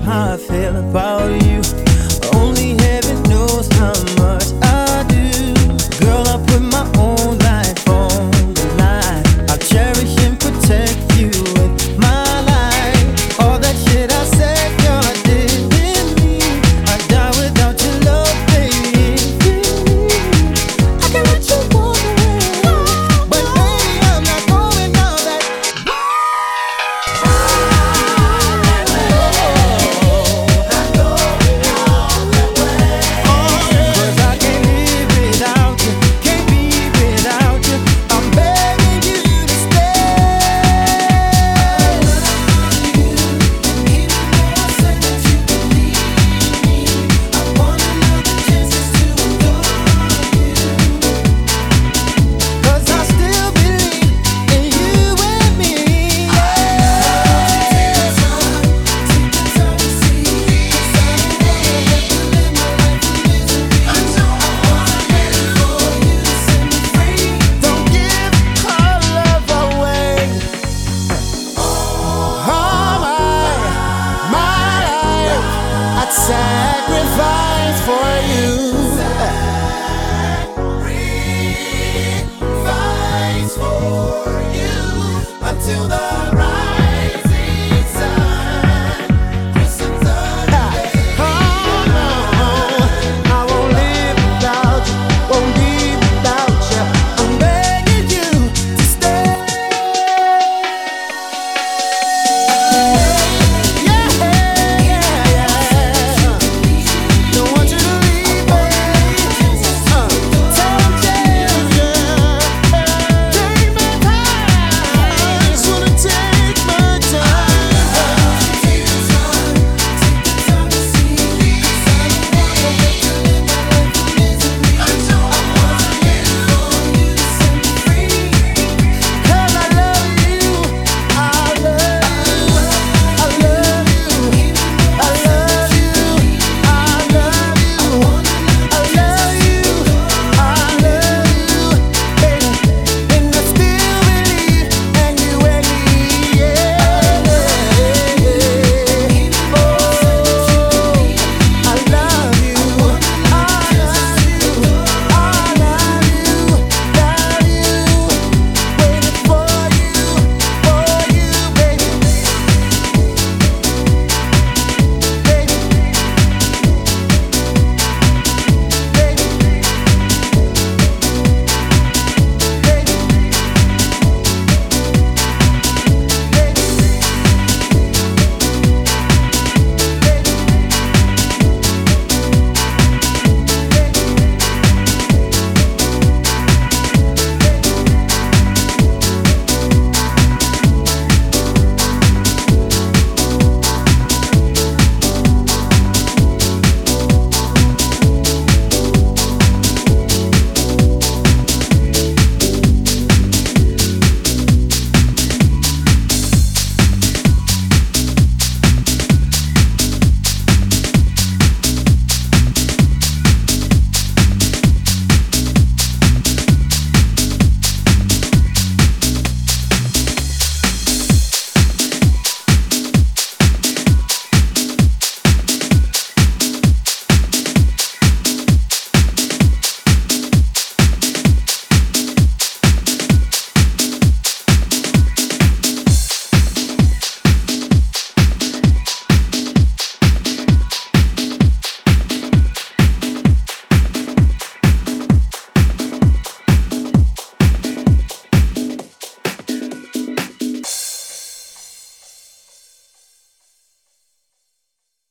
how I feel about sacrifice for you. Sacrifice for you until the